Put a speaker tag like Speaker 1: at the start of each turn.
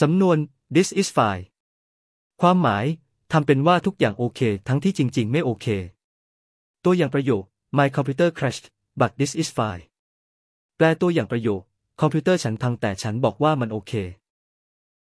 Speaker 1: สำนวน this is fine ความหมายทำเป็นว่าทุกอย่างโอเค ทั้งที่จริง ๆ ไม่โอเค ตัวอย่างประโยค my computer crashed but this is fine แปลตัวอย่างประโยค คอมพิวเตอร์ฉันพังแต่ฉันบอกว่ามันโอเค